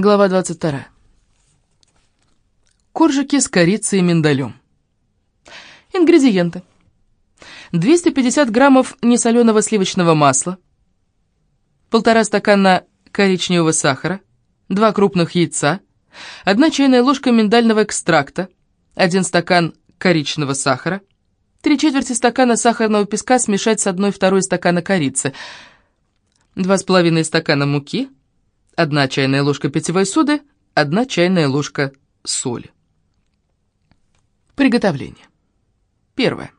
Глава 22. Коржики с корицей и миндалем. Ингредиенты. 250 граммов несоленого сливочного масла, полтора стакана коричневого сахара, два крупных яйца, одна чайная ложка миндального экстракта, один стакан коричневого сахара, три четверти стакана сахарного песка смешать с одной-второй стакана корицы, два с половиной стакана муки, одна чайная ложка питьевой соды, одна чайная ложка соли. Приготовление. Первое.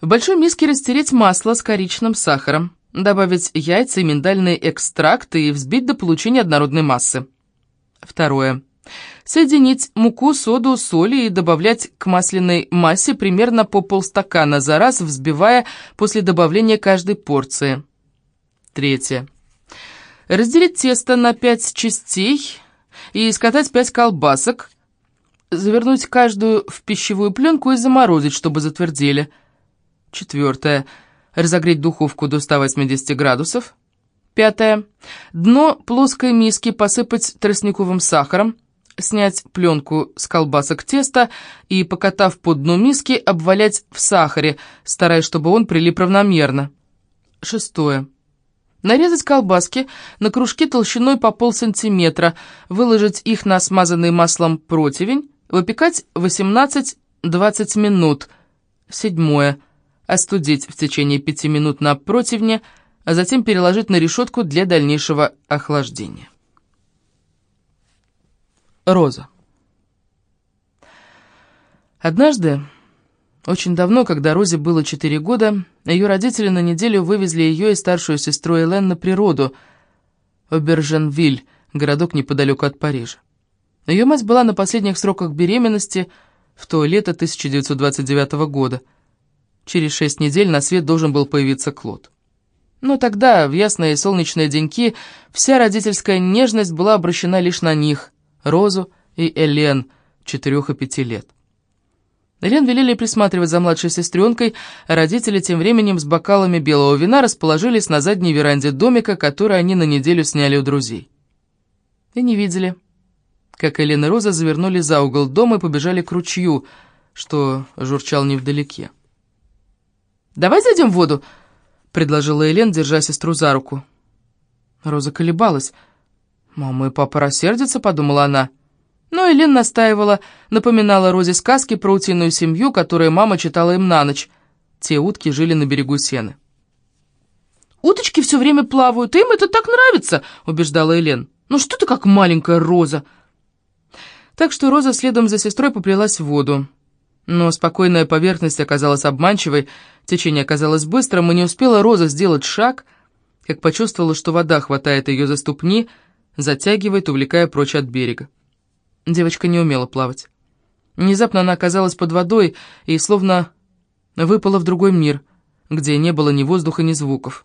В большой миске растереть масло с коричным сахаром, добавить яйца и миндальный экстракт и взбить до получения однородной массы. Второе. Соединить муку, соду, соли и добавлять к масляной массе примерно по полстакана за раз, взбивая после добавления каждой порции. Третье. Разделить тесто на пять частей и скатать пять колбасок, завернуть каждую в пищевую пленку и заморозить, чтобы затвердели. Четвертое. Разогреть духовку до 180 градусов. Пятое. Дно плоской миски посыпать тростниковым сахаром, снять пленку с колбасок теста и, покатав по дну миски, обвалять в сахаре, стараясь, чтобы он прилип равномерно. Шестое. Нарезать колбаски на кружки толщиной по полсантиметра, выложить их на смазанный маслом противень, выпекать 18-20 минут. Седьмое. Остудить в течение 5 минут на противне, а затем переложить на решетку для дальнейшего охлаждения. Роза. Однажды очень давно, когда Розе было четыре года, ее родители на неделю вывезли ее и старшую сестру Элен на природу, Оберженвиль, городок неподалеку от Парижа. Ее мать была на последних сроках беременности в то лето 1929 года. Через шесть недель на свет должен был появиться Клод. Но тогда, в ясные солнечные деньки, вся родительская нежность была обращена лишь на них, Розу и Элен, четырех и пяти лет. Элен велели присматривать за младшей сестренкой, родители тем временем с бокалами белого вина расположились на задней веранде домика, который они на неделю сняли у друзей. И не видели, как Элен и Роза завернули за угол дома и побежали к ручью, что журчал невдалеке. «Давай зайдем в воду», — предложила Элен, держа сестру за руку. Роза колебалась. «Мама и папа рассердятся», — подумала она. Но Элен настаивала, напоминала Розе сказки про утиную семью, которые мама читала им на ночь. Те утки жили на берегу сены. «Уточки все время плавают, им это так нравится», — убеждала Элен. «Ну что ты как маленькая Роза?» Так что Роза следом за сестрой поплелась в воду. Но спокойная поверхность оказалась обманчивой, течение оказалось быстрым, и не успела Роза сделать шаг, как почувствовала, что вода хватает ее за ступни, затягивает, увлекая прочь от берега. Девочка не умела плавать. Внезапно она оказалась под водой и словно выпала в другой мир, где не было ни воздуха, ни звуков.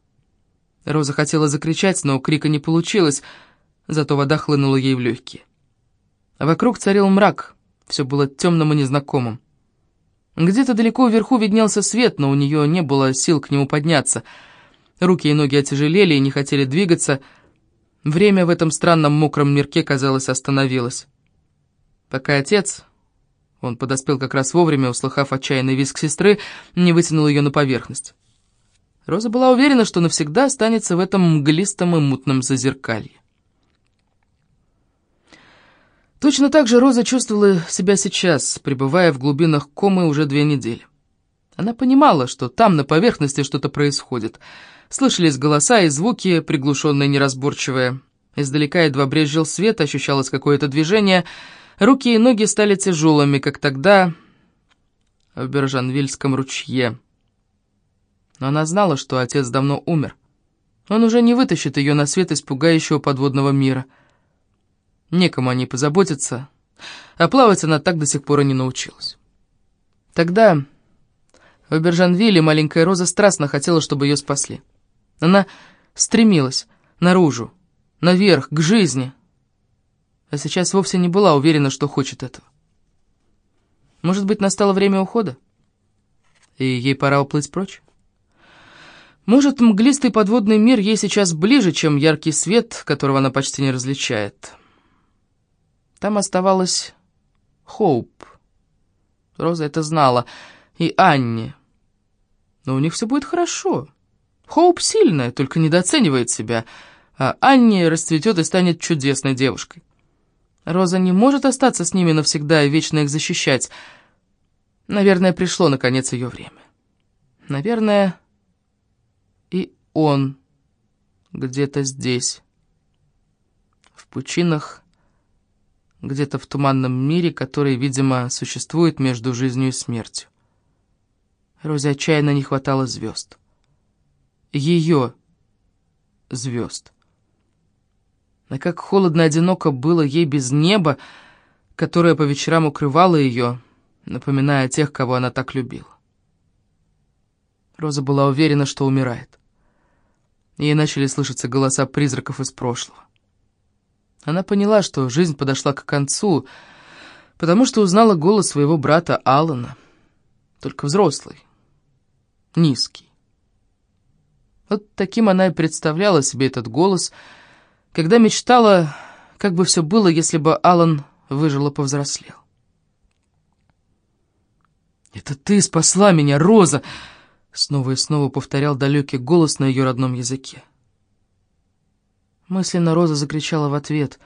Роза хотела закричать, но крика не получилось, зато вода хлынула ей в легкие. Вокруг царил мрак, все было темным и незнакомым. Где-то далеко вверху виднелся свет, но у нее не было сил к нему подняться. Руки и ноги отяжелели и не хотели двигаться. Время в этом странном мокром мирке, казалось, остановилось. Пока отец, он подоспел как раз вовремя, услыхав отчаянный визг сестры, не вытянул ее на поверхность. Роза была уверена, что навсегда останется в этом мглистом и мутном зазеркалье. Точно так же Роза чувствовала себя сейчас, пребывая в глубинах комы уже две недели. Она понимала, что там, на поверхности, что-то происходит. Слышались голоса и звуки, приглушенные неразборчивые. Издалека едва брезжил свет, ощущалось какое-то движение — Руки и ноги стали тяжелыми, как тогда в Бержанвильском ручье. Но она знала, что отец давно умер. Он уже не вытащит ее на свет из пугающего подводного мира. Некому о ней позаботиться, а плавать она так до сих пор и не научилась. Тогда в Бержанвилле маленькая Роза страстно хотела, чтобы ее спасли. Она стремилась наружу, наверх, к жизни — а сейчас вовсе не была уверена, что хочет этого. Может быть, настало время ухода? И ей пора уплыть прочь? Может, мглистый подводный мир ей сейчас ближе, чем яркий свет, которого она почти не различает. Там оставалась Хоуп. Роза это знала. И Анни. Но у них все будет хорошо. Хоуп сильная, только недооценивает себя. А Анни расцветет и станет чудесной девушкой. Роза не может остаться с ними навсегда и вечно их защищать. Наверное, пришло, наконец, ее время. Наверное, и он где-то здесь, в пучинах, где-то в туманном мире, который, видимо, существует между жизнью и смертью. Розе отчаянно не хватало звезд. Ее звезд. А как холодно одиноко было ей без неба, которое по вечерам укрывало ее, напоминая о тех, кого она так любила. Роза была уверена, что умирает. Ей начали слышаться голоса призраков из прошлого. Она поняла, что жизнь подошла к концу, потому что узнала голос своего брата Алана, только взрослый, низкий. Вот таким она и представляла себе этот голос, когда мечтала, как бы все было, если бы Алан выжил и повзрослел. «Это ты спасла меня, Роза!» Снова и снова повторял далекий голос на ее родном языке. Мысленно Роза закричала в ответ.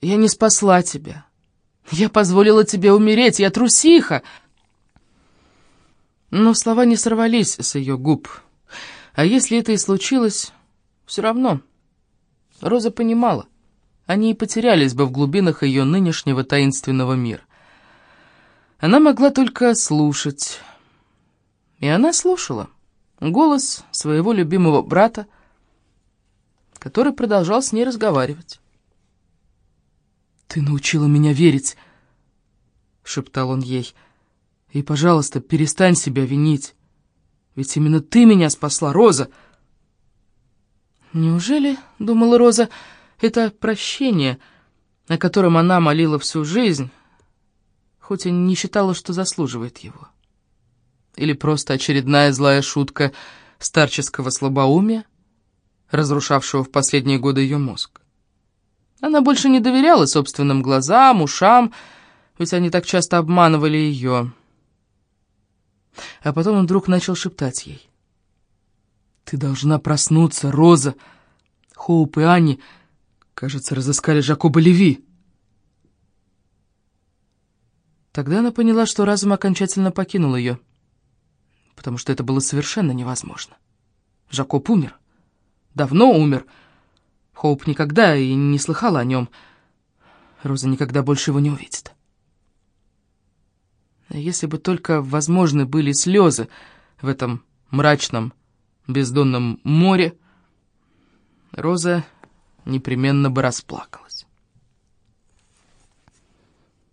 «Я не спасла тебя. Я позволила тебе умереть. Я трусиха!» Но слова не сорвались с ее губ. А если это и случилось, все равно. Роза понимала, они и потерялись бы в глубинах ее нынешнего таинственного мира. Она могла только слушать. И она слушала голос своего любимого брата, который продолжал с ней разговаривать. «Ты научила меня верить», — шептал он ей. «И, пожалуйста, перестань себя винить. Ведь именно ты меня спасла, Роза!» «Неужели, — думала Роза, — это прощение, о котором она молила всю жизнь, хоть и не считала, что заслуживает его? Или просто очередная злая шутка старческого слабоумия?» разрушавшего в последние годы ее мозг. Она больше не доверяла собственным глазам, ушам, ведь они так часто обманывали ее. А потом он вдруг начал шептать ей. «Ты должна проснуться, Роза! Хоуп и Анни, кажется, разыскали Жакоба Леви!» Тогда она поняла, что разум окончательно покинул ее, потому что это было совершенно невозможно. Жакоб умер давно умер. Хоуп никогда и не слыхала о нем. Роза никогда больше его не увидит. Если бы только возможны были слезы в этом мрачном бездонном море, Роза непременно бы расплакалась.